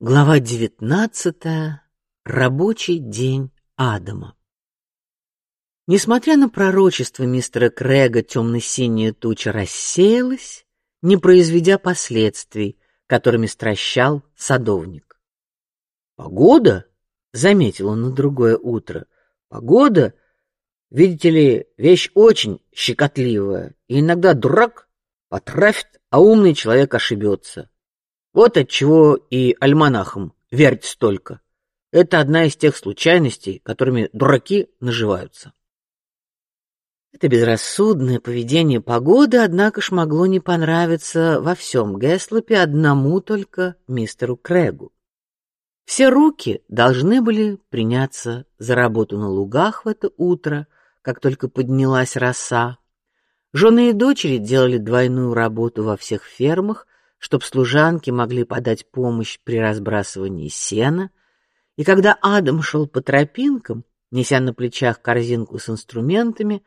Глава девятнадцатая. Рабочий день Адама. Несмотря на пророчество мистера Крэга, темно-синяя туча рассеялась, не произведя последствий, которыми стращал садовник. Погода, заметил он на другое утро, погода, видите ли, вещь очень щекотливая, и иногда дурак потрафит, а умный человек ошибется. Вот от чего и альманахам верить столько. Это одна из тех случайностей, которыми дураки наживаются. Это безрассудное поведение погоды, однако ж могло не понравиться во всем Гэслопе одному только мистеру Крэгу. Все руки должны были приняться за работу на лугах в это утро, как только поднялась роса. Жены и дочери делали двойную работу во всех фермах, чтоб служанки могли подать помощь при разбрасывании сена, и когда Адам шел по тропинкам, неся на плечах корзинку с инструментами,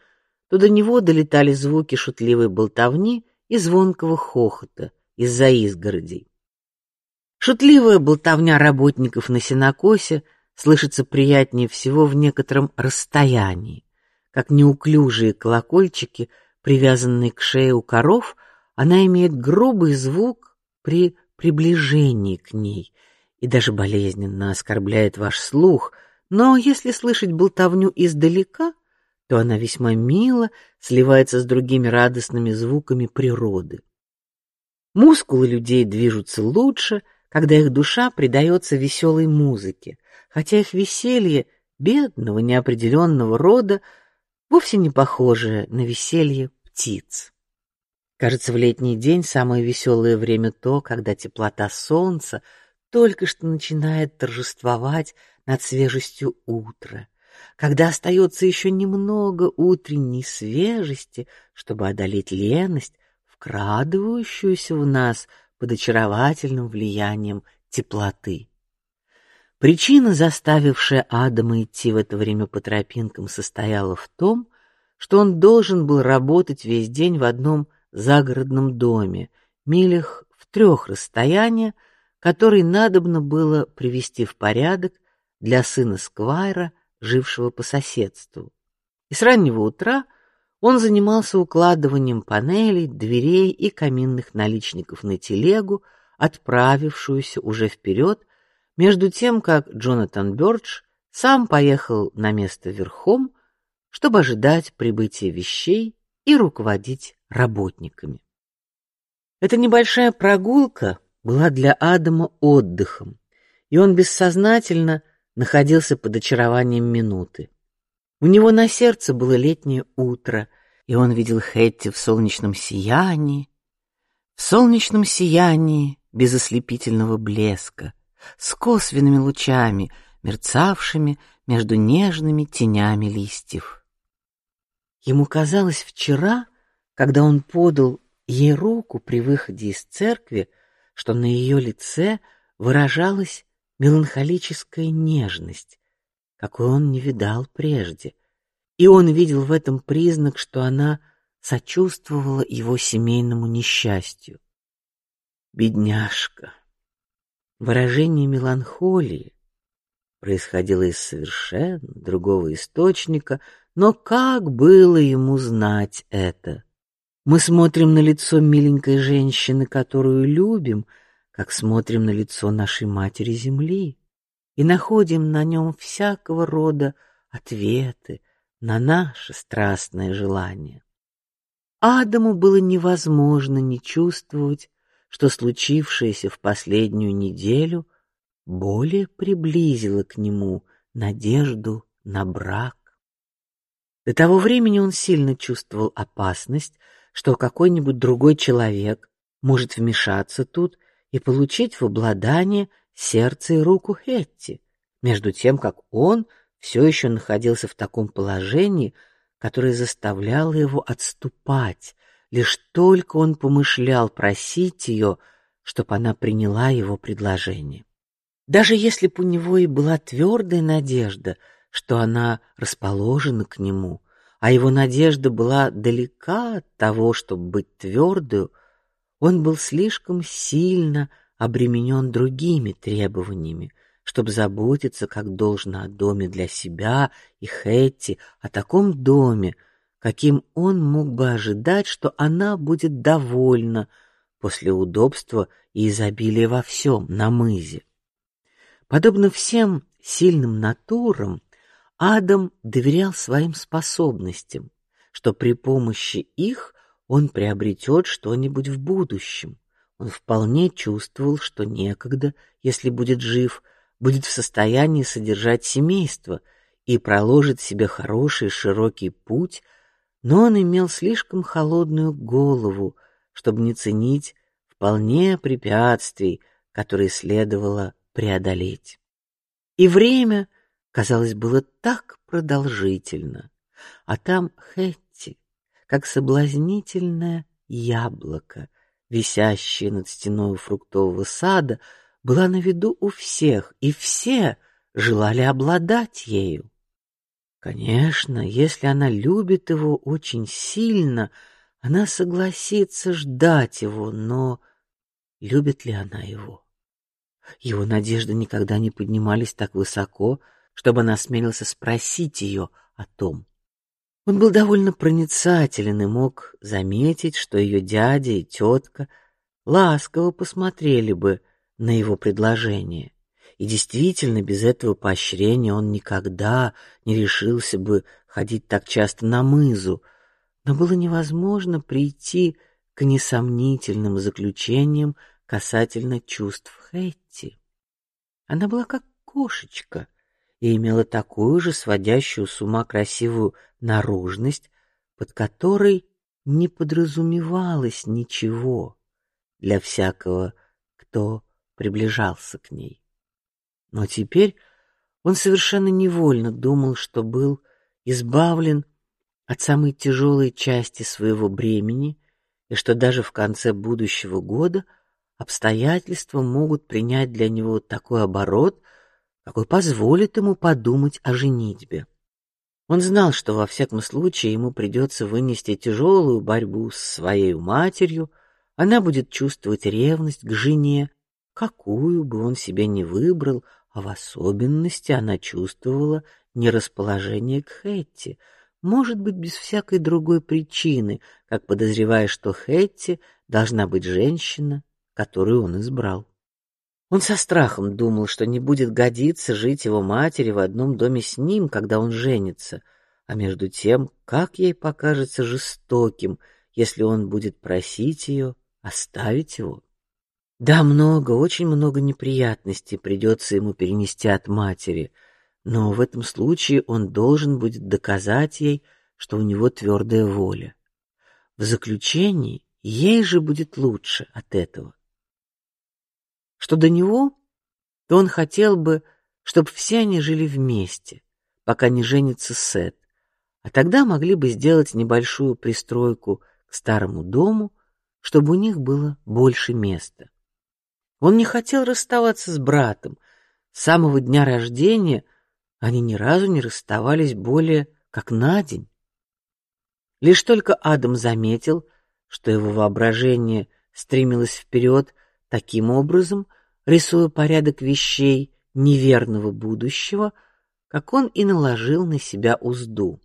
то до него долетали звуки шутливой болтовни и звонкого хохота из-за изгородей. Шутливая болтовня работников на сенокосе слышится приятнее всего в некотором расстоянии, как неуклюжие колокольчики, привязанные к шее у коров, она имеет грубый звук при приближении к ней и даже болезненно оскорбляет ваш слух. Но если слышать болтовню издалека, то она весьма мило сливается с другими радостными звуками природы. Мускулы людей движутся лучше, когда их душа предается веселой музыке, хотя их веселье бедного неопределенного рода вовсе не похоже на веселье птиц. Кажется, в летний день самое веселое время то, когда теплота солнца только что начинает торжествовать над свежестью утра, когда остается еще немного утренней свежести, чтобы одолеть леность, вкрадывающуюся в нас под очаровательным влиянием теплоты. Причина, заставившая Адама идти в это время по тропинкам, состояла в том, что он должен был работать весь день в одном загородном доме, милях в трех расстояния, который надобно было привести в порядок для сына Сквайра, жившего по соседству. И с раннего утра он занимался укладыванием панелей, дверей и каминных наличников на телегу, отправившуюся уже вперед, между тем как Джонатан Бёрдж сам поехал на место верхом, чтобы ожидать прибытия вещей и руководить работниками. Эта небольшая прогулка была для Адама отдыхом, и он бессознательно находился под очарованием минуты. У него на сердце было летнее утро, и он видел Хэтти в солнечном сиянии, в солнечном сиянии без ослепительного блеска, с косвенными лучами, мерцавшими между нежными тенями листьев. Ему казалось вчера, когда он подал ей руку при выходе из церкви, что на ее лице выражалась меланхолическая нежность, какой он не видал прежде, и он видел в этом признак, что она сочувствовала его семейному несчастью. Бедняжка. Выражение меланхолии происходило из совершенно другого источника, но как было ему знать это? Мы смотрим на лицо миленькой женщины, которую любим, как смотрим на лицо нашей матери земли, и находим на нем всякого рода ответы на наши страстные желания. Адаму было невозможно не чувствовать, что случившееся в последнюю неделю более приблизило к нему надежду на брак. До того времени он сильно чувствовал опасность, что какой-нибудь другой человек может вмешаться тут и получить в обладание сердце и руку Хетти, между тем как он все еще находился в таком положении, которое заставляло его отступать, лишь только он помышлял просить ее, чтобы она приняла его предложение. Даже если бы у него и была твердая надежда, что она расположена к нему, а его надежда была далека от того, чтобы быть твердую, он был слишком сильно обременен другими требованиями, чтобы заботиться как должно о доме для себя и Хэтти, о таком доме, каким он мог бы ожидать, что она будет довольна после удобства и изобилия во всем на мызе. Подобно всем сильным натурам, Адам доверял своим способностям, что при помощи их он приобретет что-нибудь в будущем. Он вполне чувствовал, что некогда, если будет жив, будет в состоянии содержать семейство и проложит себе хороший широкий путь, но он имел слишком холодную голову, чтобы не ценить вполне препятствий, которые следовало преодолеть. И время, казалось, было так продолжительно, а там Хэтти, как соблазнительное яблоко, висящее над стеной фруктового сада, была на виду у всех, и все желали обладать ею. Конечно, если она любит его очень сильно, она согласится ждать его, но любит ли она его? Его надежды никогда не поднимались так высоко, чтобы она осмелился спросить ее о том. Он был довольно проницателен и мог заметить, что ее дядя и тетка ласково посмотрели бы на его предложение. И действительно, без этого поощрения он никогда не решился бы ходить так часто на мызу. Но было невозможно прийти к несомнительным заключениям касательно чувств Хэтти. Она была как кошечка и имела такую же сводящую с ума красивую наружность, под которой не подразумевалось ничего для всякого, кто приближался к ней. Но теперь он совершенно невольно думал, что был избавлен от самой тяжелой части своего бремени и что даже в конце будущего года обстоятельства могут принять для него такой оборот, какой позволит ему подумать о женитьбе. Он знал, что во всяком случае ему придется вынести тяжелую борьбу с своей матерью, она будет чувствовать ревность к жене какую бы он себе ни выбрал, а в особенности она чувствовала нерасположение к Хэтти, может быть, без всякой другой причины, как подозревая, что Хэтти должна быть женщина, которую он избрал. Он со страхом думал, что не будет годиться жить его матери в одном доме с ним, когда он женится, а между тем, как ей покажется жестоким, если он будет просить ее оставить его. Да, много, очень много неприятностей придется ему перенести от матери, но в этом случае он должен будет доказать ей, что у него твердая воля. В заключении ей же будет лучше от этого. Что до него, то он хотел бы, чтобы все они жили вместе, пока не женится Сет, а тогда могли бы сделать небольшую пристройку к старому дому, чтобы у них было больше места. Он не хотел расставаться с братом. С самого дня рождения они ни разу не расставались более как на день. Лишь только Адам заметил, что его воображение стремилось вперед таким образом, рисуя порядок вещей неверного будущего, как он и наложил на себя узду.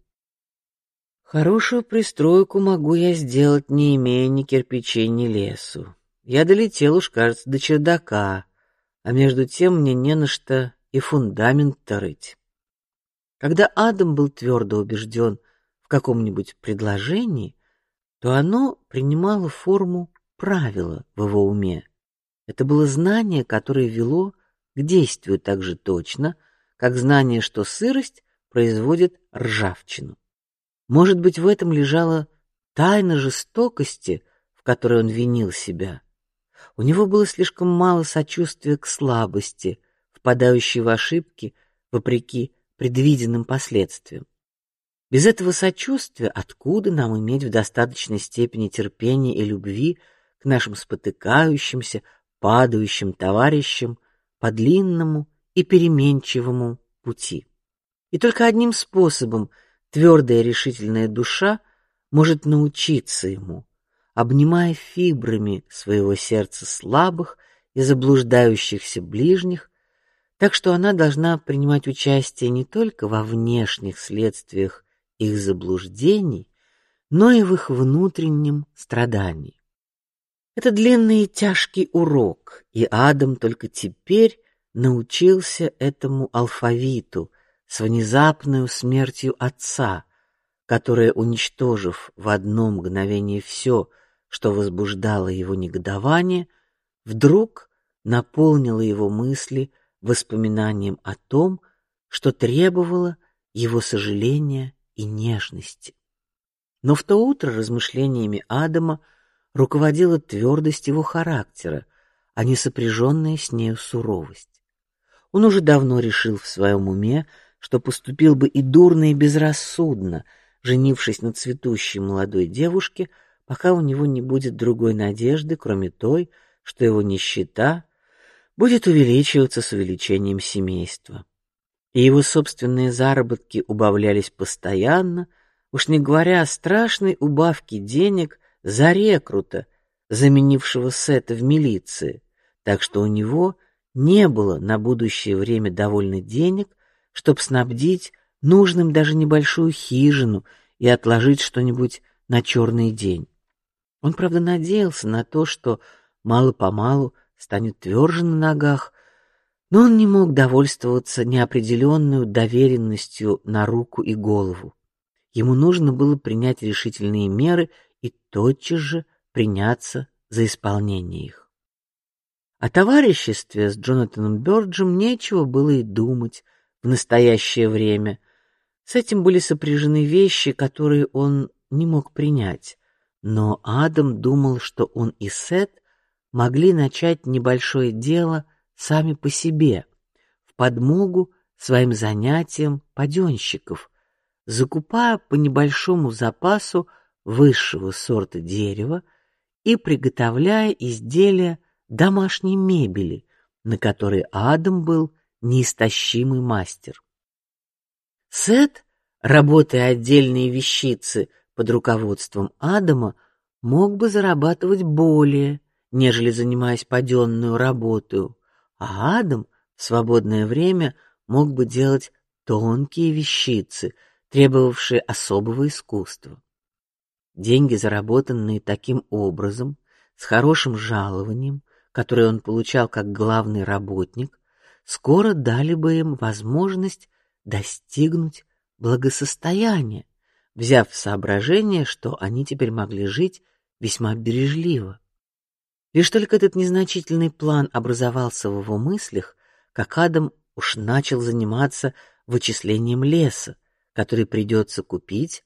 Хорошую пристройку могу я сделать, не имея ни кирпичей, ни лесу. Я долетел уж, кажется, до чердака, а между тем мне не на что и фундамент рыть. Когда Адам был твердо убежден в каком-нибудь предложении, то оно принимало форму правила в его уме. Это было знание, которое вело к действию так же точно, как знание, что сырость производит ржавчину. Может быть, в этом лежала тайна жестокости, в которой он винил себя. У него было слишком мало сочувствия к слабости, впадающей в ошибки вопреки предвиденным последствиям. Без этого сочувствия откуда нам иметь в достаточной степени терпения и любви к нашим спотыкающимся, падающим товарищам по длинному и переменчивому пути? И только одним способом твердая решительная душа может научиться ему обнимая фибрами своего сердца слабых и заблуждающихся ближних, так что она должна принимать участие не только во внешних следствиях их заблуждений, но и в их внутреннем страдании. Это длинный и тяжкий урок, и Адам только теперь научился этому алфавиту с внезапной смертью отца, которая, уничтожив в одно мгновение все, что возбуждало его негодование, вдруг наполнила его мысли воспоминанием о том, что требовало его сожаления и нежности. Но в то утро размышлениями Адама руководила твердость его характера, а не сопряженная с нею суровость. Он уже давно решил в своем уме, что поступил бы и дурно, и безрассудно, женившись на цветущей молодой девушке, пока у него не будет другой надежды, кроме той, что его нищета будет увеличиваться с увеличением семейства. И его собственные заработки убавлялись постоянно, уж не говоря о страшной убавке денег за рекрута, заменившего Сета в милиции, так что у него не было на будущее время довольно денег, чтобы снабдить нужным даже небольшую хижину и отложить что-нибудь на черный день. Он правда надеялся на то, что мало по малу станет тверже на ногах, но он не мог довольствоваться неопределенной доверенностью на руку и голову. Ему нужно было принять решительные меры тотчас же приняться за исполнение их. О товариществе с Джонатаном Бёрджем нечего было и думать в настоящее время. С этим были сопряжены вещи, которые он не мог принять. Но Адам думал, что он и Сет могли начать небольшое дело сами по себе, в подмогу своим занятиям паденщиков, закупая по небольшому запасу высшего сорта дерева и приготовляя изделия домашней мебели, на которые Адам был неистощимый мастер. Сет, работая отдельные вещицы под руководством Адама, мог бы зарабатывать более, нежели занимаясь паденную работой, а Адам в свободное время мог бы делать тонкие вещицы, требовавшие особого искусства. Деньги, заработанные таким образом, с хорошим жалованием, которое он получал как главный работник, скоро дали бы им возможность достигнуть благосостояния, взяв в соображение, что они теперь могли жить весьма бережливо. Лишь только этот незначительный план образовался в его мыслях, как Адам уж начал заниматься вычислением леса, который придется купить,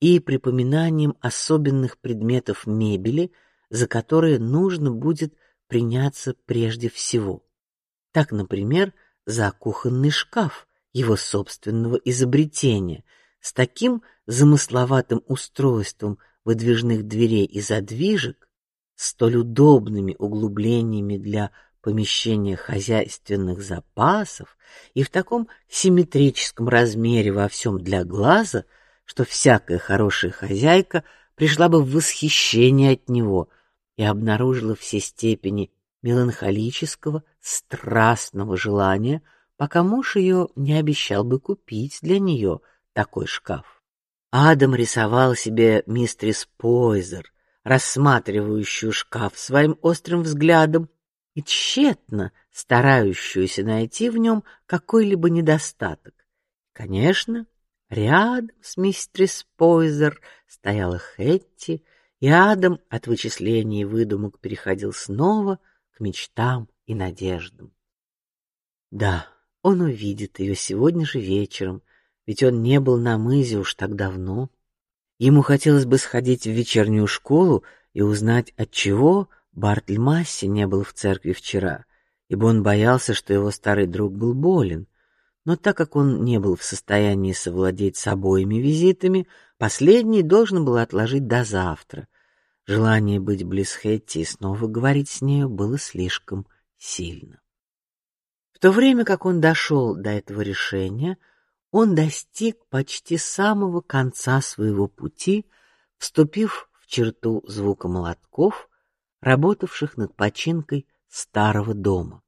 и припоминанием особенных предметов мебели, за которые нужно будет приняться прежде всего. Так, например, за кухонный шкаф его собственного изобретения с таким замысловатым устройством выдвижных дверей и задвижек, столь удобными углублениями для помещения хозяйственных запасов и в таком симметрическом размере во всем для глаза, что всякая хорошая хозяйка пришла бы в восхищение от него и обнаружила все степени меланхолического, страстного желания, пока муж ее не обещал бы купить для нее такой шкаф. Адам рисовал себе мистерис Пойзер, рассматривающую шкаф своим острым взглядом и тщетно старающуюся найти в нем какой-либо недостаток. Конечно, рядом с мистерис Пойзер стояла Хэтти, и Адам от вычислений и выдумок переходил снова к мечтам и надеждам. Да, он увидит ее сегодня же вечером, ведь он не был на мызе уж так давно. Ему хотелось бы сходить в вечернюю школу и узнать, от чего Бартль Масси не был в церкви вчера, ибо он боялся, что его старый друг был болен. Но так как он не был в состоянии совладеть с обоими визитами, последний должен был отложить до завтра. Желание быть близ Хэтти и снова говорить с нею было слишком сильно. В то время как он дошел до этого решения, он достиг почти самого конца своего пути, вступив в черту звука молотков, работавших над починкой старого дома.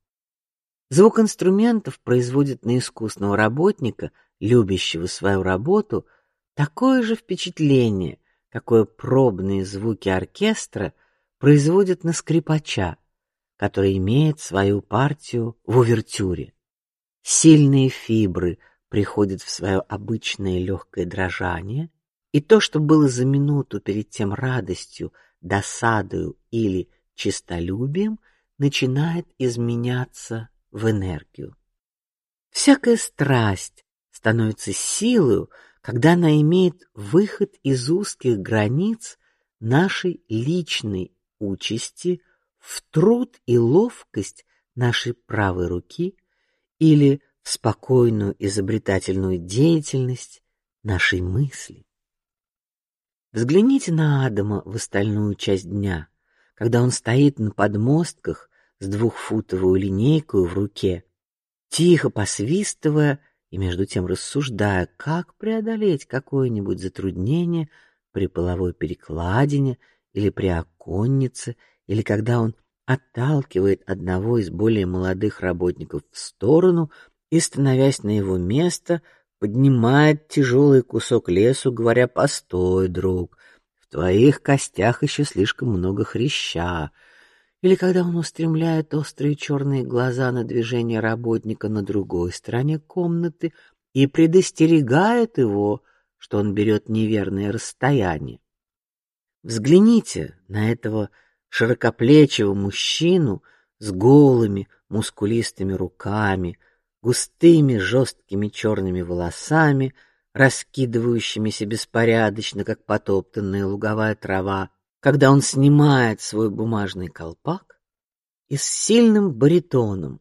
Звук инструментов производит на искусного работника, любящего свою работу, такое же впечатление, какое пробные звуки оркестра производят на скрипача, который имеет свою партию в увертюре. Сильные фибры приходят в свое обычное легкое дрожание, и то, что было за минуту перед тем радостью, досадою или честолюбием, начинает изменяться в энергию. Всякая страсть становится силой, когда она имеет выход из узких границ нашей личной участи в труд и ловкость нашей правой руки или в спокойную изобретательную деятельность нашей мысли. Взгляните на Адама в остальную часть дня, когда он стоит на подмостках с двухфутовой линейкой в руке, тихо посвистывая и между тем рассуждая, как преодолеть какое-нибудь затруднение при половой перекладине или при оконнице, или когда он отталкивает одного из более молодых работников в сторону и, становясь на его место, поднимает тяжелый кусок лесу, говоря: "Постой, друг, в твоих костях еще слишком много хряща". Или когда он устремляет острые черные глаза на движение работника на другой стороне комнаты и предостерегает его, что он берет неверное расстояние. Взгляните на этого широкоплечего мужчину с голыми мускулистыми руками, густыми жесткими черными волосами, раскидывающимися беспорядочно, как потоптанная луговая трава, когда он снимает свой бумажный колпак и с сильным баритоном,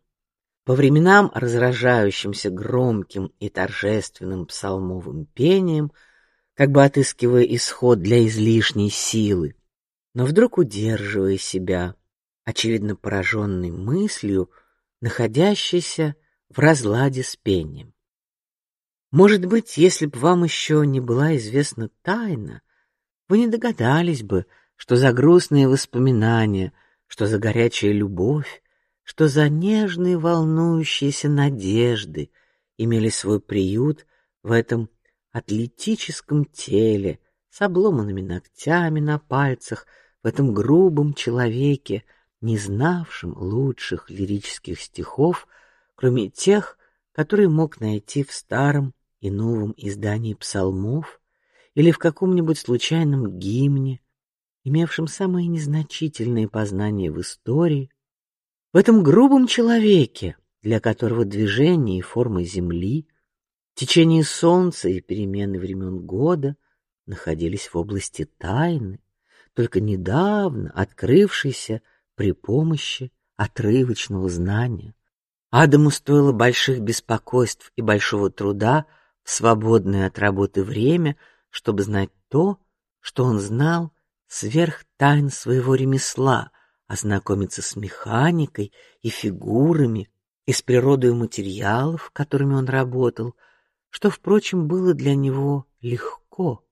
по временам разражающимся громким и торжественным псалмовым пением, как бы отыскивая исход для излишней силы, но вдруг удерживая себя, очевидно пораженный мыслью, находящейся в разладе с пением. Может быть, если бы вам еще не была известна тайна, вы не догадались бы, что за грустные воспоминания, что за горячая любовь, что за нежные волнующиеся надежды имели свой приют в этом атлетическом теле с обломанными ногтями на пальцах, в этом грубом человеке, не знавшем лучших лирических стихов кроме тех, которые мог найти в старом и новом издании псалмов или в каком-нибудь случайном гимне, имевшем самые незначительные познания в истории, в этом грубом человеке, для которого движение и формы земли, течение солнца и перемены времен года находились в области тайны, только недавно открывшейся при помощи отрывочного знания. Адаму стоило больших беспокойств и большого труда в свободное от работы время, чтобы знать то, что он знал сверх тайн своего ремесла, ознакомиться с механикой и фигурами, и с природой материалов, которыми он работал, что, впрочем, было для него легко,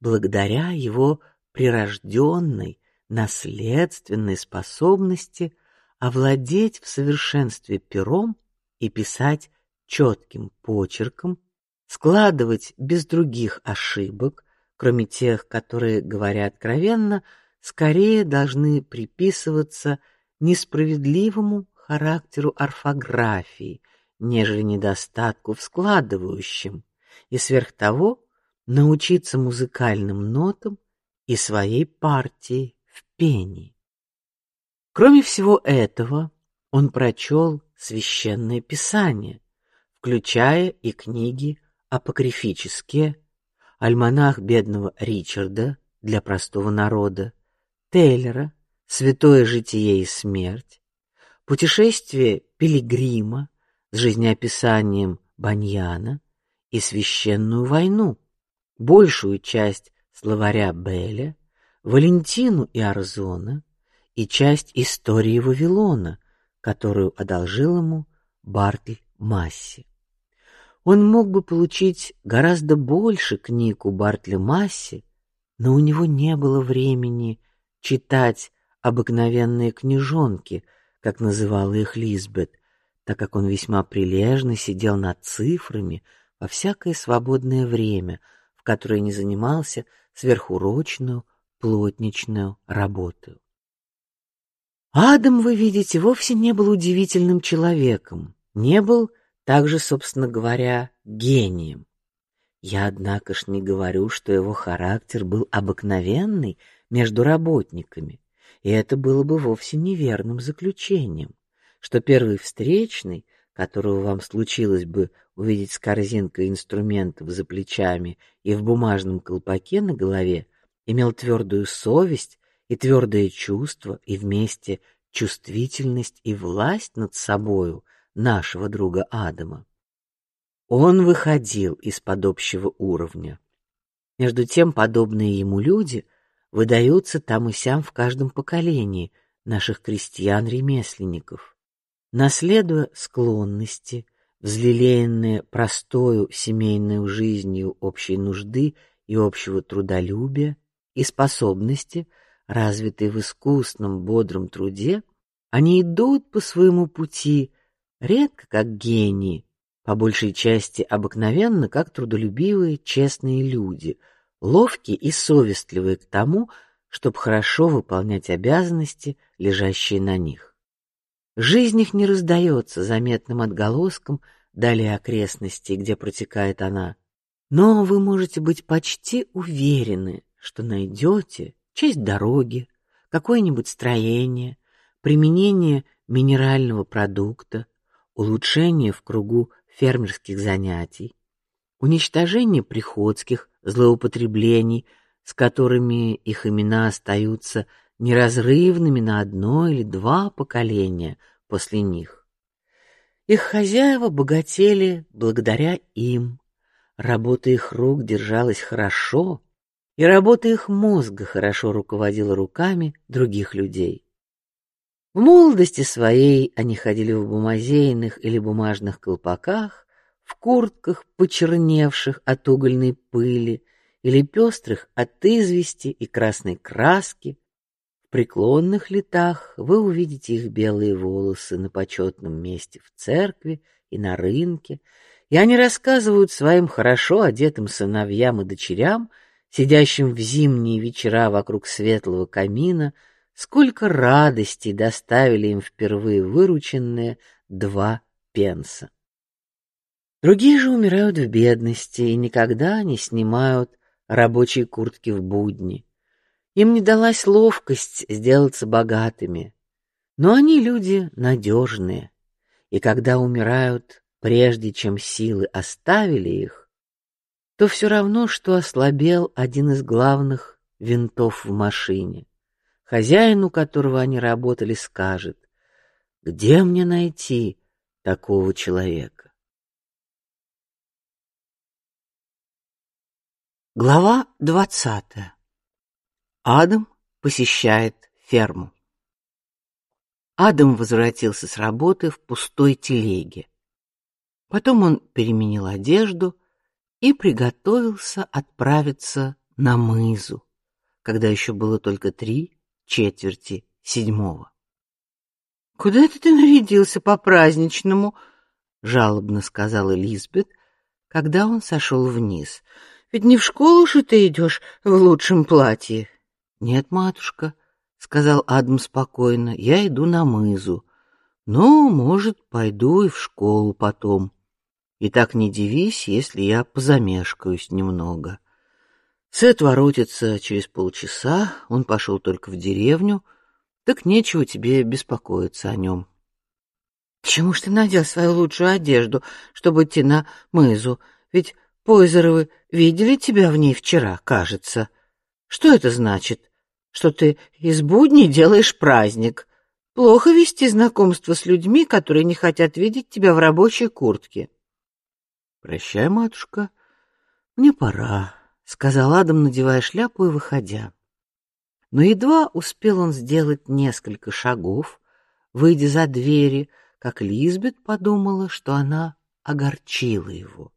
благодаря его прирожденной наследственной способности овладеть в совершенстве пером и писать четким почерком, складывать без других ошибок, кроме тех, которые, говоря откровенно, скорее должны приписываться несправедливому характеру орфографии, нежели недостатку в складывающем, и сверх того научиться музыкальным нотам и своей партии в пении. Кроме всего этого, он прочел священное писание, включая и книги апокрифические, альманах бедного Ричарда для простого народа, Тейлера, Святое житие и смерть, путешествие Пилигрима с жизнеописанием Баньяна и священную войну, большую часть словаря Белля, Валентину и Арзона, и часть истории Вавилона, которую одолжил ему Бартль Масси. Он мог бы получить гораздо больше книг у Бартля Масси, но у него не было времени читать обыкновенные книжонки, как называла их Лизбет, так как он весьма прилежно сидел над цифрами во всякое свободное время, в которое не занимался сверхурочную плотничную работу. Адам, вы видите, вовсе не был удивительным человеком, не был также, собственно говоря, гением. Я, однако ж, не говорю, что его характер был обыкновенный между работниками, и это было бы вовсе неверным заключением, что первый встречный, которого вам случилось бы увидеть с корзинкой инструментов за плечами и в бумажном колпаке на голове, имел твердую совесть и твердое чувство и вместе чувствительность и власть над собою нашего друга Адама. Он выходил из-под общего уровня. Между тем, подобные ему люди выдаются там и сям в каждом поколении наших крестьян-ремесленников, наследуя склонности, взлелеянные простою семейной жизнью общей нужды и общего трудолюбия и способности развитые в искусном, бодром труде, они идут по своему пути редко как гении, по большей части обыкновенно как трудолюбивые, честные люди, ловкие и совестливые к тому, чтобы хорошо выполнять обязанности, лежащие на них. Жизнь их не раздается заметным отголоском далее окрестностей, где протекает она, но вы можете быть почти уверены, что найдете часть дороги, какое-нибудь строение, применение минерального продукта, улучшение в кругу фермерских занятий, уничтожение приходских злоупотреблений, с которыми их имена остаются неразрывными на одно или два поколения после них. Их хозяева богатели благодаря им, работа их рук держалась хорошо, и работа их мозга хорошо руководила руками других людей. В молодости своей они ходили в бумазейных или бумажных колпаках, в куртках, почерневших от угольной пыли или пестрых от извести и красной краски. В преклонных летах вы увидите их белые волосы на почетном месте в церкви и на рынке, и они рассказывают своим хорошо одетым сыновьям и дочерям сидящим в зимние вечера вокруг светлого камина, сколько радости доставили им впервые вырученные два пенса. Другие же умирают в бедности и никогда не снимают рабочие куртки в будни. Им не далась ловкость сделаться богатыми, но они люди надежные, и когда умирают, прежде чем силы оставили их, то все равно, что ослабел один из главных винтов в машине. Хозяину, которого они работали, скажет: где мне найти такого человека? Глава двадцатая. Адам посещает ферму. Адам возвратился с работы в пустой телеге. Потом он переменил одежду и приготовился отправиться на мызу, когда еще было только три четверти седьмого. Куда это ты нарядился по праздничному? жалобно сказала Лизбет, когда он сошел вниз. Ведь не в школу же ты идешь в лучшем платье. Нет, матушка, сказал Адам спокойно. Я иду на мызу. Ну, может, пойду и в школу потом. И так не дивись, если я позамешкаюсь немного. Сет воротится через полчаса, он пошел только в деревню, так нечего тебе беспокоиться о нем. Чему ж ты надел свою лучшую одежду, чтобы идти на мызу? Ведь Пойзеровы видели тебя в ней вчера, кажется. Что это значит? Что ты из будней делаешь праздник? Плохо вести знакомство с людьми, которые не хотят видеть тебя в рабочей куртке. Прощай, матушка, мне пора, сказал Адам, надевая шляпу и выходя. Но едва успел он сделать несколько шагов, выйдя за двери, как Лизбет подумала, что она огорчила его.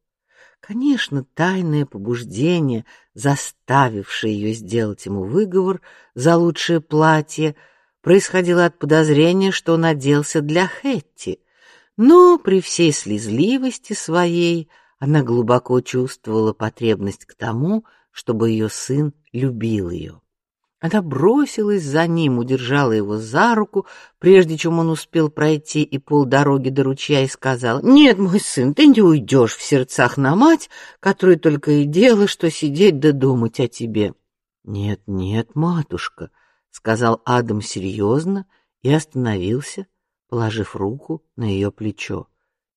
Конечно, тайное побуждение, заставившее ее сделать ему выговор за лучшее платье, происходило от подозрения, что он оделся для Хэтти, но при всей слезливости своей она глубоко чувствовала потребность к тому, чтобы ее сын любил ее. Она бросилась за ним, удержала его за руку, прежде чем он успел пройти и полдороги до ручья, и сказала: "Нет, мой сын, ты не уйдешь в сердцах на мать, которая только и делала, что сидеть да думать о тебе". "Нет, нет, матушка", сказал Адам серьезно и остановился, положив руку на ее плечо.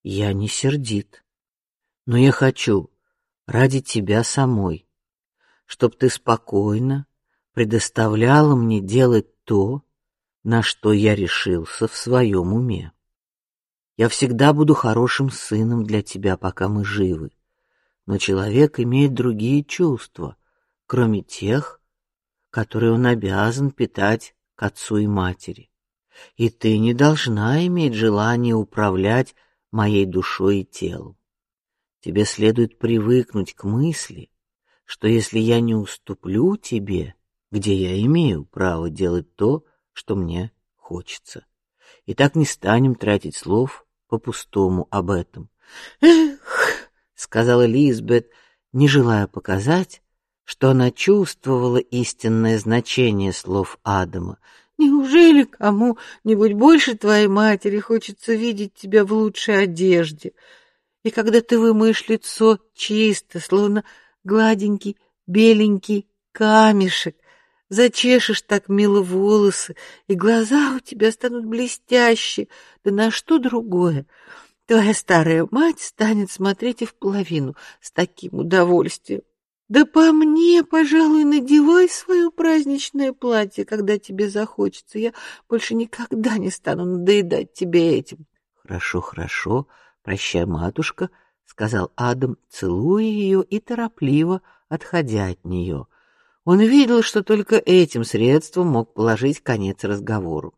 "Я не сердит, но я хочу ради тебя самой, чтоб ты спокойно предоставляла мне делать то, на что я решился в своем уме. Я всегда буду хорошим сыном для тебя, пока мы живы. Но человек имеет другие чувства, кроме тех, которые он обязан питать к отцу и матери. И ты не должна иметь желания управлять моей душой и телом. Тебе следует привыкнуть к мысли, что если я не уступлю тебе, где я имею право делать то, что мне хочется. И так не станем тратить слов по-пустому об этом. Эх, сказала Лизбет, не желая показать, что она чувствовала истинное значение слов Адама. Неужели кому-нибудь больше твоей матери хочется видеть тебя в лучшей одежде? И когда ты вымоешь лицо чисто, словно гладенький беленький камешек, Зачешешь так мило волосы, и глаза у тебя станут блестящие. Да на что другое? Твоя старая мать станет смотреть и в половину с таким удовольствием. Да по мне, пожалуй, надевай свое праздничное платье, когда тебе захочется. Я больше никогда не стану надоедать тебе этим. Хорошо, хорошо. Прощай, матушка, сказал Адам, целуя ее и торопливо отходя от нее. Он видел, что только этим средством мог положить конец разговору.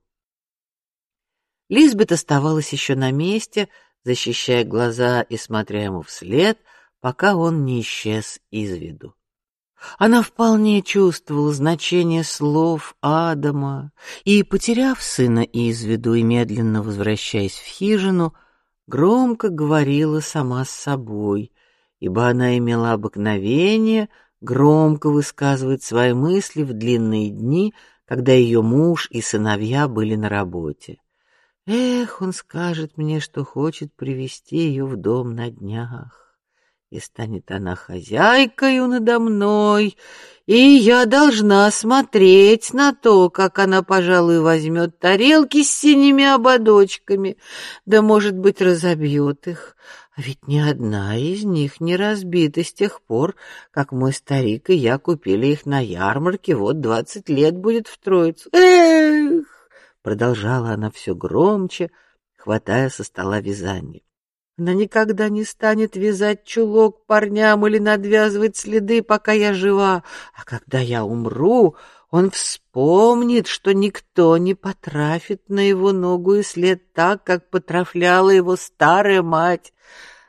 Лизбет оставалась еще на месте, защищая глаза и смотря ему вслед, пока он не исчез из виду. Она вполне чувствовала значение слов Адама и, потеряв сына из виду и медленно возвращаясь в хижину, громко говорила сама с собой, ибо она имела обыкновение громко высказывать свои мысли в длинные дни, когда ее муж и сыновья были на работе. Эх, он скажет мне, что хочет привести ее в дом на днях и станет она хозяйкою надо мной, и я должна смотреть на то, как она, пожалуй, возьмет тарелки с синими ободочками, да, может быть, разобьет их. А ведь ни одна из них не разбита с тех пор, как мой старик и я купили их на ярмарке, вот двадцать лет будет в Троицу. Эх! Продолжала она все громче, хватая со стола вязание. Она никогда не станет вязать чулок парням или надвязывать следы, пока я жива. А когда я умру, он вспомнит, что никто не потрафит на его ногу и след так, как потрафляла его старая мать.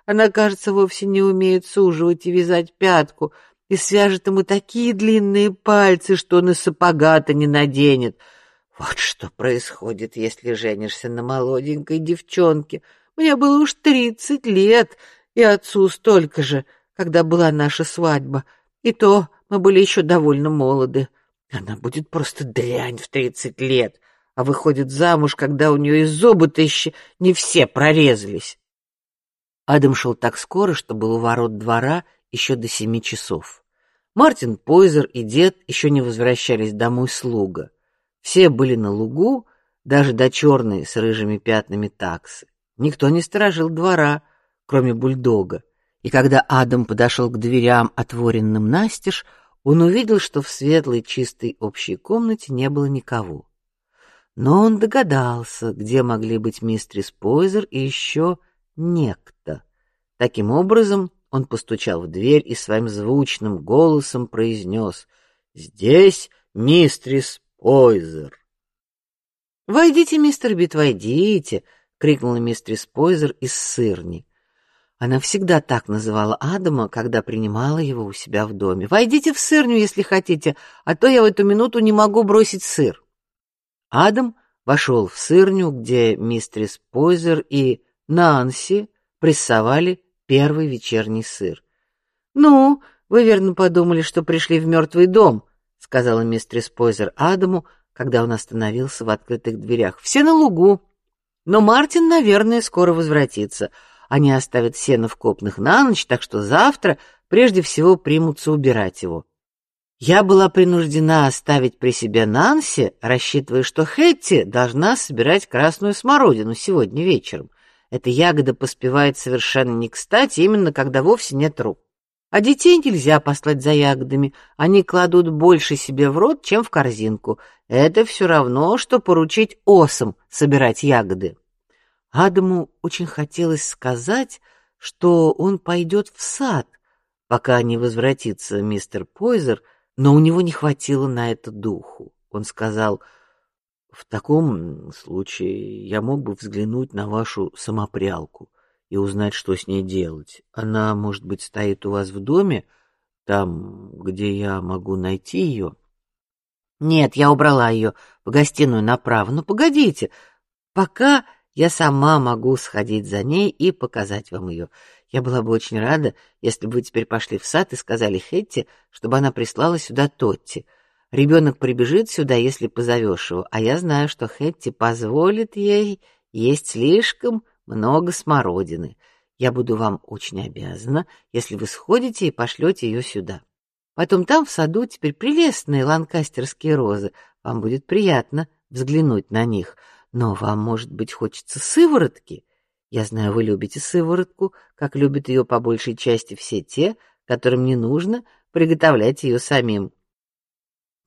Она, кажется, вовсе не умеет суживать и вязать пятку, и свяжет ему такие длинные пальцы, что он и сапога-то не наденет. Вот что происходит, если женишься на молоденькой девчонке — мне было уж тридцать лет, и отцу столько же, когда была наша свадьба. И то мы были еще довольно молоды. Она будет просто дрянь в тридцать лет, а выходит замуж, когда у нее и зубы-то еще не все прорезались. Адам шел так скоро, что был у ворот двора еще до семи часов. Мартин Пойзер и дед еще не возвращались домой с луга. Все были на лугу, даже до черной с рыжими пятнами таксы. Никто не сторожил двора, кроме бульдога. И когда Адам подошел к дверям, отворенным настежь, он увидел, что в светлой чистой общей комнате не было никого. Но он догадался, где могли быть мистерис Пойзер и еще некто. Таким образом, он постучал в дверь и своим звучным голосом произнес: "Здесь мистерис Пойзер". "Войдите, мистер Бит, войдите", крикнула мистерис Пойзер из сырни. Она всегда так называла Адама, когда принимала его у себя в доме. Войдите в сырню, если хотите, а то я в эту минуту не могу бросить сыр. Адам вошел в сырню, где мистерис Пойзер и Нанси прессовали первый вечерний сыр. Ну, вы верно подумали, что пришли в мертвый дом, сказала мистерис Пойзер Адаму, когда он остановился в открытых дверях. Все на лугу. Но Мартин, наверное, скоро возвратится. Они оставят сено в копных на ночь, так что завтра прежде всего примутся убирать его. Я была принуждена оставить при себе Нанси, рассчитывая, что Хэтти должна собирать красную смородину сегодня вечером. Эта ягода поспевает совершенно не кстати, именно когда вовсе нет рук. А детей нельзя послать за ягодами, они кладут больше себе в рот, чем в корзинку. Это все равно, что поручить осам собирать ягоды. Адаму очень хотелось сказать, что он пойдет в сад, пока не возвратится мистер Пойзер, но у него не хватило на это духу. Он сказал: "В таком случае я мог бы взглянуть на вашу самопрялку и узнать, что с ней делать. Она, может быть, стоит у вас в доме, там, где я могу найти ее. Нет, я убрала ее в гостиную направо. Но погодите, пока я сама могу сходить за ней и показать вам ее. Я была бы очень рада, если бы вы теперь пошли в сад и сказали Хетти, чтобы она прислала сюда Тотти. Ребенок прибежит сюда, если позовешь его, а я знаю, что Хетти позволит ей есть слишком много смородины. Я буду вам очень обязана, если вы сходите и пошлете ее сюда. Потом там в саду теперь прелестные ланкастерские розы. Вам будет приятно взглянуть на них. Но вам, может быть, хочется сыворотки? Я знаю, вы любите сыворотку, как любят ее по большей части все те, которым не нужно приготовлять ее самим.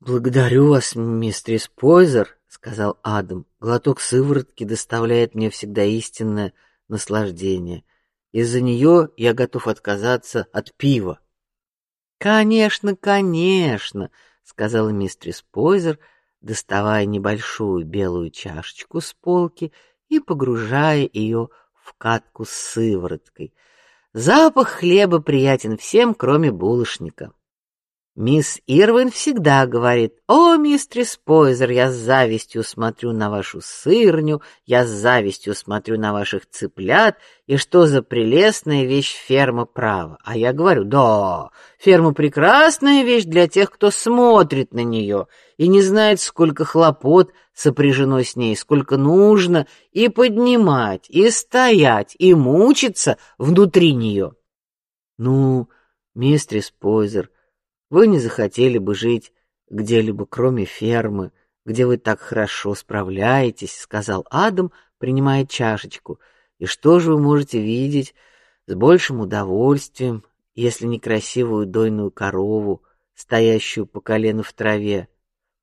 Благодарю вас, мистерис Пойзер, сказал Адам. Глоток сыворотки доставляет мне всегда истинное наслаждение. Из-за нее я готов отказаться от пива. Конечно, конечно, сказала мистерис Пойзер, доставая небольшую белую чашечку с полки и погружая ее в катку с сывороткой. Запах хлеба приятен всем, кроме булочника. Мисс Ирвин всегда говорит: "О, мистерис Пойзер, я с завистью смотрю на вашу сырню, я с завистью смотрю на ваших цыплят, и что за прелестная вещь ферма права". А я говорю: "Да, ферма прекрасная вещь для тех, кто смотрит на нее и не знает, сколько хлопот сопряжено с ней, сколько нужно и поднимать, и стоять, и мучиться внутри нее". Ну, мистерис Пойзер, вы не захотели бы жить где-либо, кроме фермы, где вы так хорошо справляетесь, сказал Адам, принимая чашечку. И что же вы можете видеть с большим удовольствием, если не красивую дойную корову, стоящую по колено в траве,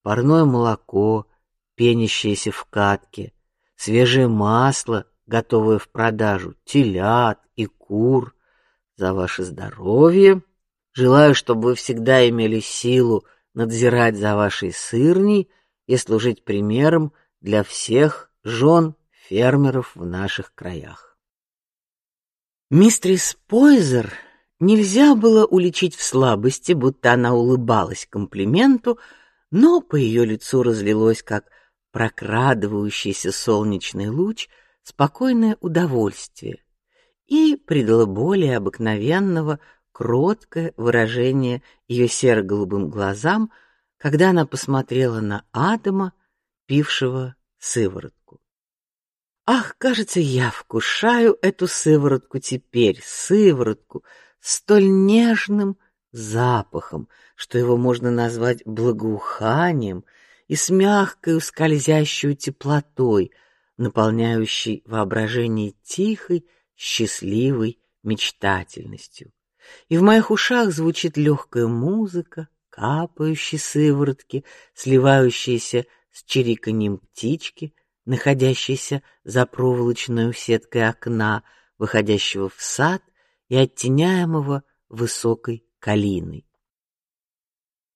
парное молоко, пенящееся в катке, свежее масло, готовое в продажу, телят и кур за ваше здоровье Желаю, чтобы вы всегда имели силу надзирать за вашей сырней и служить примером для всех жен фермеров в наших краях. Мистрис Пойзер нельзя было уличить в слабости, будто она улыбалась комплименту, но по ее лицу разлилось, как прокрадывающийся солнечный луч, спокойное удовольствие и придало более обыкновенного кроткое выражение ее серо-голубым глазам, когда она посмотрела на Адама, пившего сыворотку. Ах, кажется, я вкушаю эту сыворотку теперь, сыворотку столь нежным запахом, что его можно назвать благоуханием, и с мягкой скользящей теплотой, наполняющей воображение тихой, счастливой мечтательностью и в моих ушах звучит легкая музыка, капающие сыворотки, сливающиеся с чириканьем птички, находящейся за проволочной сеткой окна, выходящего в сад и оттеняемого высокой калиной.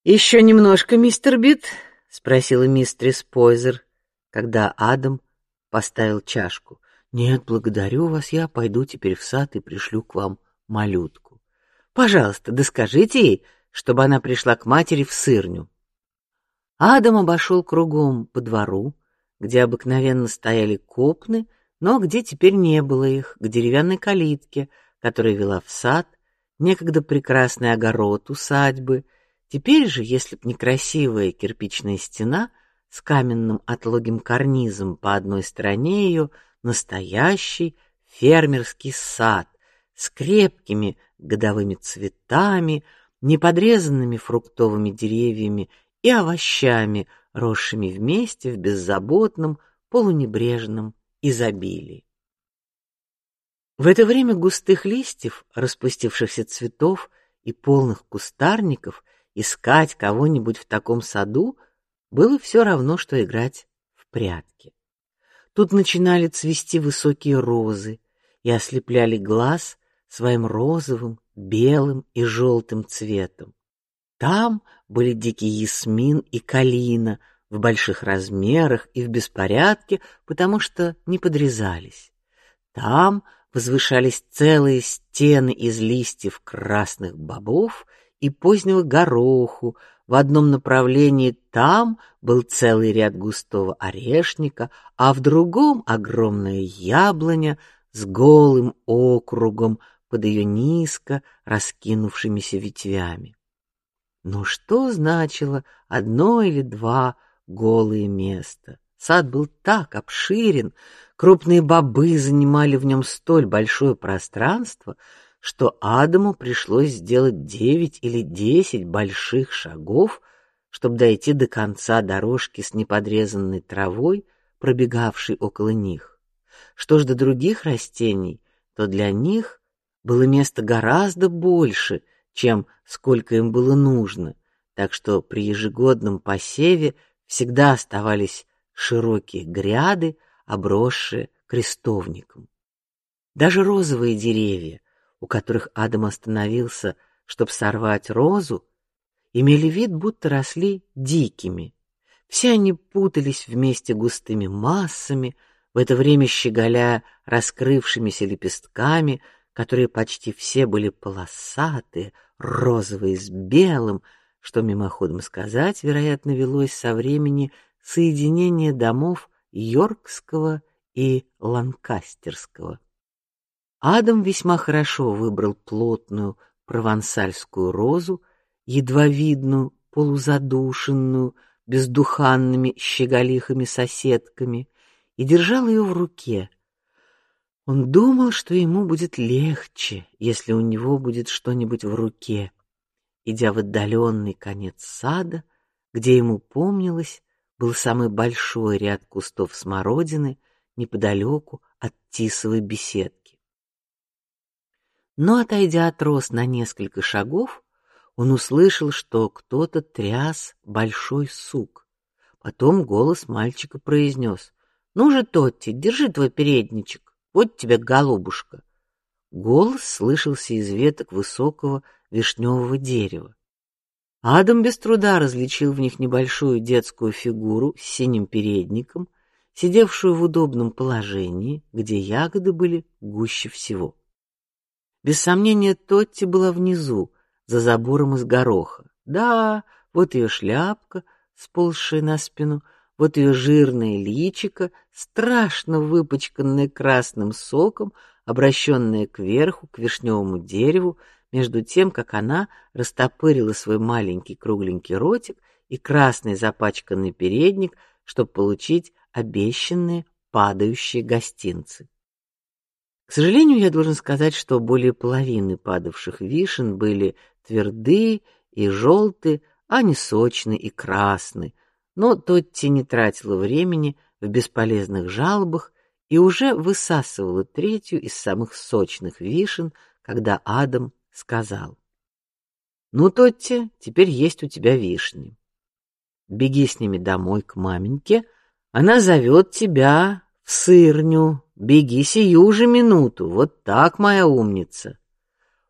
Еще немножко, мистер Бит, спросила мистерис Пойзер, когда Адам поставил чашку. Нет, благодарю вас, я пойду теперь в сад и пришлю к вам малютку. Пожалуйста, доскажите ей, чтобы она пришла к матери в сырню. Адам обошел кругом по двору, где обыкновенно стояли копны, но где теперь не было их, к деревянной калитке, которая вела в сад, некогда прекрасный огород усадьбы. Теперь же, если б не красивая кирпичная стена с каменным отлогим карнизом по одной стороне ее, настоящий фермерский сад с крепкими годовыми цветами, неподрезанными фруктовыми деревьями и овощами, росшими вместе в беззаботном, полунебрежном изобилии. В это время густых листьев, распустившихся цветов и полных кустарников искать кого-нибудь в таком саду было все равно, что играть в прятки. Тут начинали цвести высокие розы и ослепляли глаз своим розовым, белым и желтым цветом. Там были дикий ясмин и калина в больших размерах и в беспорядке, потому что не подрезались. Там возвышались целые стены из листьев красных бобов и позднего гороху. В одном направлении там был целый ряд густого орешника, а в другом огромная яблоня с голым округом под ее низко раскинувшимися ветвями. Но что значило одно или два голые места? Сад был так обширен, крупные бобы занимали в нем столь большое пространство, что Адаму пришлось сделать девять или десять больших шагов, чтобы дойти до конца дорожки с неподрезанной травой, пробегавшей около них. Что ж до других растений, то для них было места гораздо больше, чем сколько им было нужно, так что при ежегодном посеве всегда оставались широкие гряды, обросшие крестовником. Даже розовые деревья, у которых Адам остановился, чтобы сорвать розу, имели вид, будто росли дикими. Все они путались вместе густыми массами, в это время щеголяя раскрывшимися лепестками, которые почти все были полосатые, розовые с белым, что мимоходом сказать, вероятно, велось со времени соединения домов Йоркского и Ланкастерского. Адам весьма хорошо выбрал плотную провансальскую розу, едва видную, полузадушенную, бездуханными щеголихими соседками, и держал ее в руке. Он думал, что ему будет легче, если у него будет что-нибудь в руке. Идя в отдаленный конец сада, где ему помнилось, был самый большой ряд кустов смородины неподалеку от тисовой беседки. Но отойдя от роз на несколько шагов, он услышал, что кто-то тряс большой сук. Потом голос мальчика произнес: "Ну же, Тотти, держи твой передничек. Вот тебе голубушка". Голос слышался из веток высокого вишневого дерева. Адам без труда различил в них небольшую детскую фигуру с синим передником, сидевшую в удобном положении, где ягоды были гуще всего. Без сомнения, Тотти была внизу, за забором из гороха. Да, вот ее шляпка, сползшая на спину, вот ее жирное личико, страшно выпачканное красным соком, обращенное кверху к вишневому дереву, между тем, как она растопырила свой маленький кругленький ротик и красный запачканный передник, чтобы получить обещанные падающие гостинцы. К сожалению, я должен сказать, что более половины падавших вишен были твердые и желтые, а не сочные и красные. Но Тотти не тратила времени в бесполезных жалобах и уже высасывала третью из самых сочных вишен, когда Адам сказал: "Ну, Тотти, теперь есть у тебя вишни. Беги с ними домой к маменьке, она зовет тебя в сырню. Беги сию же минуту. Вот так, моя умница".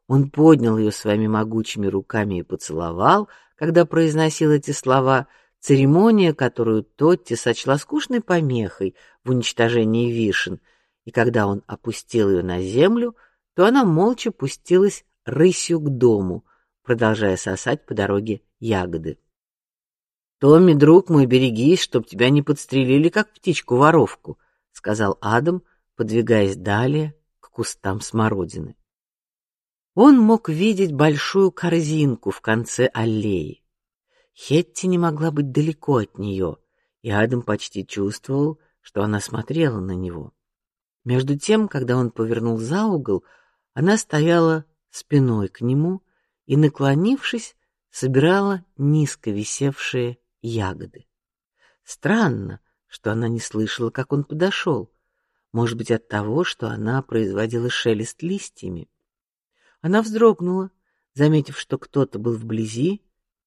Он поднял ее своими могучими руками и поцеловал, когда произносил эти слова. Церемония, которую Тотти сочла скучной помехой в уничтожении вишен, и когда он опустил ее на землю, то она молча пустилась рысью к дому, продолжая сосать по дороге ягоды. Томми, друг мой, берегись, чтоб тебя не подстрелили, как птичку-воровку, сказал Адам, подвигаясь далее к кустам смородины. Он мог видеть большую корзинку в конце аллеи. Хетти не могла быть далеко от нее, и Адам почти чувствовал, что она смотрела на него. Между тем, когда он повернул за угол, она стояла спиной к нему и, наклонившись, собирала низко висевшие ягоды. Странно, что она не слышала, как он подошел. Может быть, от того, что она производила шелест листьями. Она вздрогнула, заметив, что кто-то был вблизи,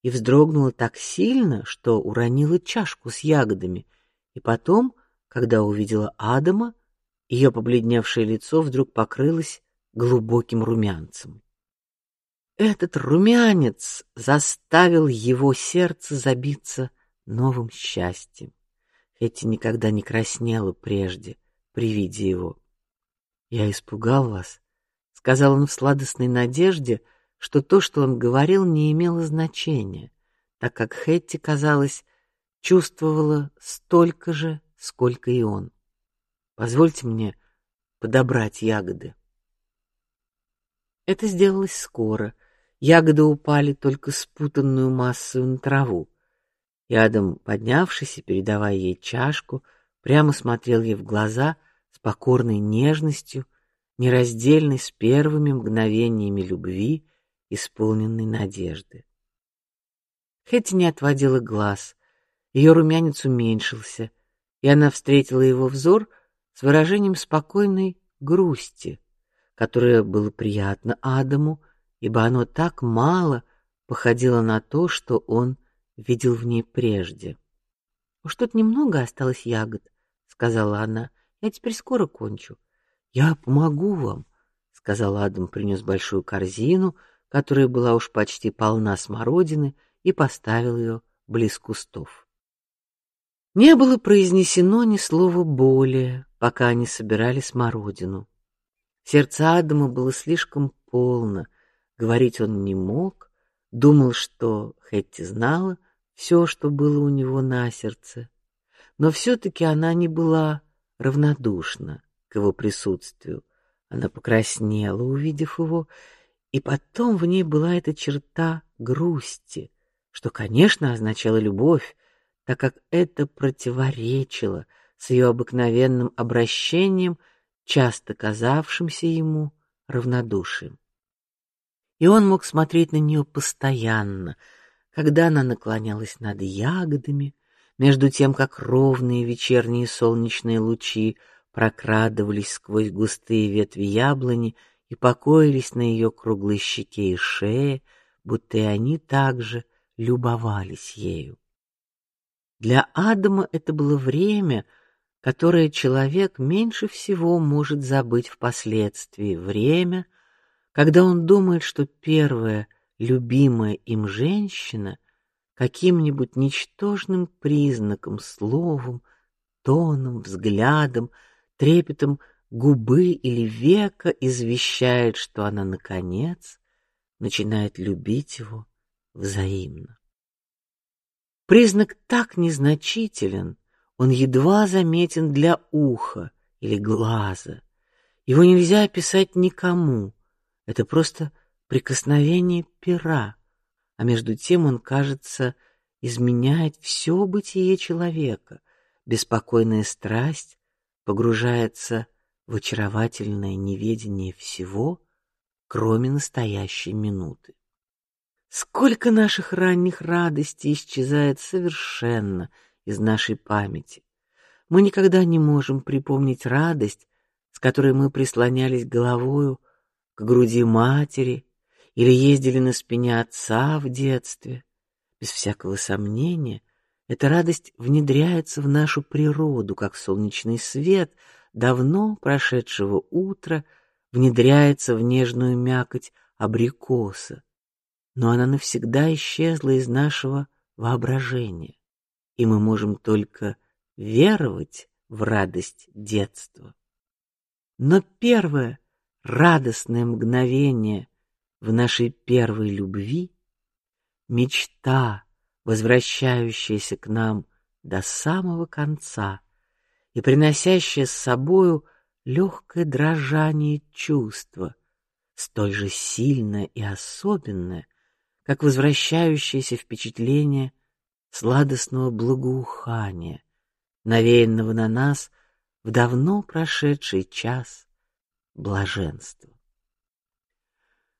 и вздрогнула так сильно, что уронила чашку с ягодами. И потом, когда увидела Адама, ее побледневшее лицо вдруг покрылось глубоким румянцем. Этот румянец заставил его сердце забиться новым счастьем. Эти никогда не краснела прежде при виде его. Я испугал вас, сказал он в сладостной надежде, что то, что он говорил, не имело значения, так как Хэтти, казалось, чувствовала столько же, сколько и он. Позвольте мне подобрать ягоды. Это сделалось скоро. Ягоды упали только спутанную массу на траву. И Адам, поднявшись и передавая ей чашку, прямо смотрел ей в глаза с покорной нежностью, нераздельной с первыми мгновениями любви, исполненной надежды. Хэтти не отводила глаз, ее румянец уменьшился, и она встретила его взор с выражением спокойной грусти, которое было приятно Адаму, ибо оно так мало походило на то, что он видел в ней прежде. Уж тут немного осталось ягод, сказала она. Я теперь скоро кончу. Я помогу вам, сказал Адам, принес большую корзину, которая была уж почти полна смородины, и поставил ее близ кустов. Не было произнесено ни слова более, пока они собирали смородину. Сердце Адама было слишком полно, говорить он не мог, думал, что Хэтти знала все, что было у него на сердце, но все-таки она не была равнодушна к его присутствию. Она покраснела, увидев его, и потом в ней была эта черта грусти, что, конечно, означало любовь, так как это противоречило с ее обыкновенным обращением, часто казавшимся ему равнодушием. И он мог смотреть на нее постоянно, когда она наклонялась над ягодами, между тем как ровные вечерние солнечные лучи прокрадывались сквозь густые ветви яблони и покоились на ее круглой щеке и шее, будто и они также любовались ею. Для Адама это было время, которое человек меньше всего может забыть впоследствии, время, когда он думает, что первая любимая им женщина каким-нибудь ничтожным признаком, словом, тоном, взглядом, трепетом губы или века извещает, что она наконец начинает любить его взаимно. Признак так незначителен, он едва заметен для уха или глаза. Его нельзя описать никому. Это просто прикосновение пера, а между тем он, кажется, изменяет все бытие человека. Беспокойная страсть погружается в очаровательное неведение всего, кроме настоящей минуты. Сколько наших ранних радостей исчезает совершенно из нашей памяти. Мы никогда не можем припомнить радость, с которой мы прислонялись головою к груди матери или ездили на спине отца в детстве. Без всякого сомнения, эта радость внедряется в нашу природу, как солнечный свет давно прошедшего утра внедряется в нежную мякоть абрикоса, но она навсегда исчезла из нашего воображения, и мы можем только веровать в радость детства. Но первое радостное мгновение в нашей первой любви, мечта, возвращающееся к нам до самого конца и приносящее с собою легкое дрожание чувства, столь же сильное и особенное, как возвращающееся впечатление сладостного благоухания, навеянного на нас в давно прошедший час блаженства.